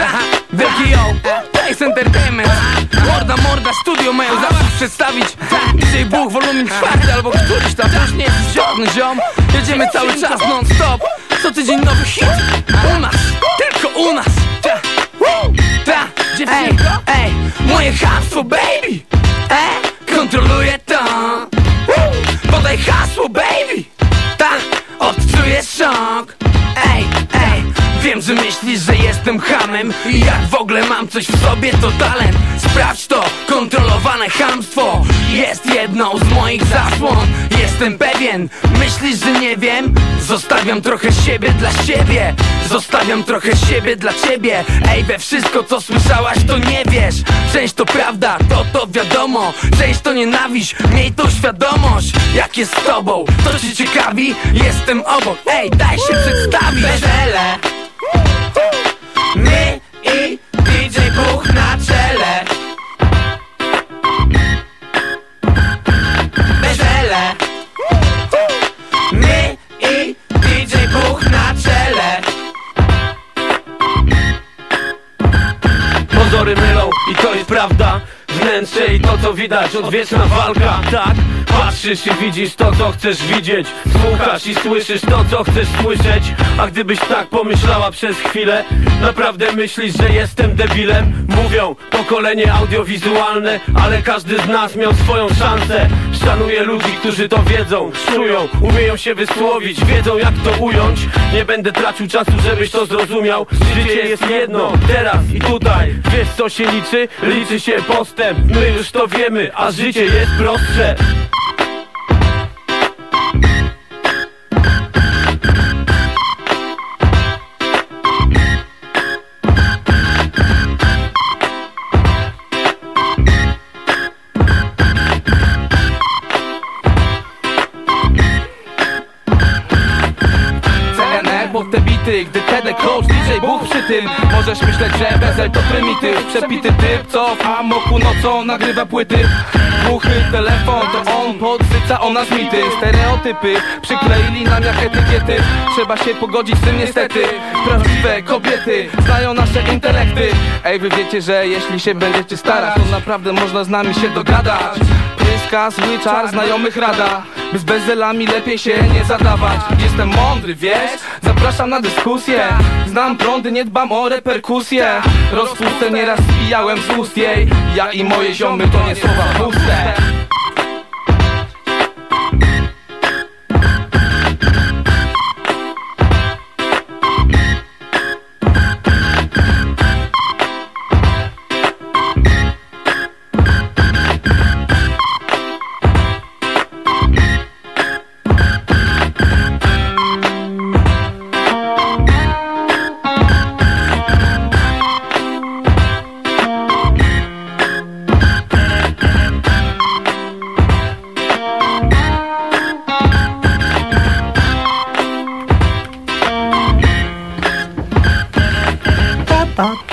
Aha, wielki yo, Place Entertainment. Morda, morda, studio mają zawsze przedstawić. DJ Buch, wolumin czwarty albo któryś tam Też nie jest żadny ziom. Jedziemy cały czas non stop Co tydzień nowy hit. U nas, tylko u nas. Ta, ta, dziewczynko Ej, moje hasło baby. E, kontroluję to. Podaj hasło baby. Ta, odczujesz szok. Ej, ej, wiem, że myślisz, że jestem hamem I jak w ogóle mam coś w sobie, to talent. Sprawdź to, kontrolowane hamstwo Jest jedną z moich zasłon. Jestem pewien, myślisz, że nie wiem? Zostawiam trochę siebie dla siebie. Zostawiam trochę siebie dla ciebie. Ej, we wszystko co słyszałaś to nie wiesz. Część to prawda, to to wiadomo. Część to nienawiść, miej tą świadomość. Jak jest z tobą, to cię ciekawi. Jestem obok, ej, daj się przedstawić. Wesele DJ Buch na czele. Pozory mylą i to jest prawda Wnętrze i to co widać, odwieczna walka. Tak, patrzysz i widzisz to co chcesz widzieć. Słuchasz i słyszysz to co chcesz słyszeć. A gdybyś tak pomyślała przez chwilę Naprawdę myślisz, że jestem debilem? Mówią, pokolenie audiowizualne Ale każdy z nas miał swoją szansę. Szanuję ludzi, którzy to wiedzą, czują Umieją się wysłowić, wiedzą jak to ująć. Nie będę tracił czasu, żebyś to zrozumiał. Życie jest jedno, teraz i tutaj. Wiesz co się liczy? Liczy się postęp My już to wiemy, a życie jest prostsze Bo te bity, gdy TED coach, DJ Buch przy tym Możesz myśleć, że Bezel to prymityw Przepity typ, co w amoku nocą nagrywa płyty. Głuchy telefon, to on podsyca o nas mity. Stereotypy, przykleili nam jak etykiety. Trzeba się pogodzić z tym niestety. Prawdziwe kobiety znają nasze intelekty. Ej, wy wiecie, że jeśli się będziecie starać To naprawdę można z nami się dogadać. Pryska, zły czar, znajomych rada. By z bezelami lepiej się nie zadawać. Jestem mądry, wiesz? Zapraszam na dyskusję. Znam prądy, nie dbam o reperkusje. Rozpustę nieraz spijałem z ust jej. Ja i moje ziomy to nie słowa puste about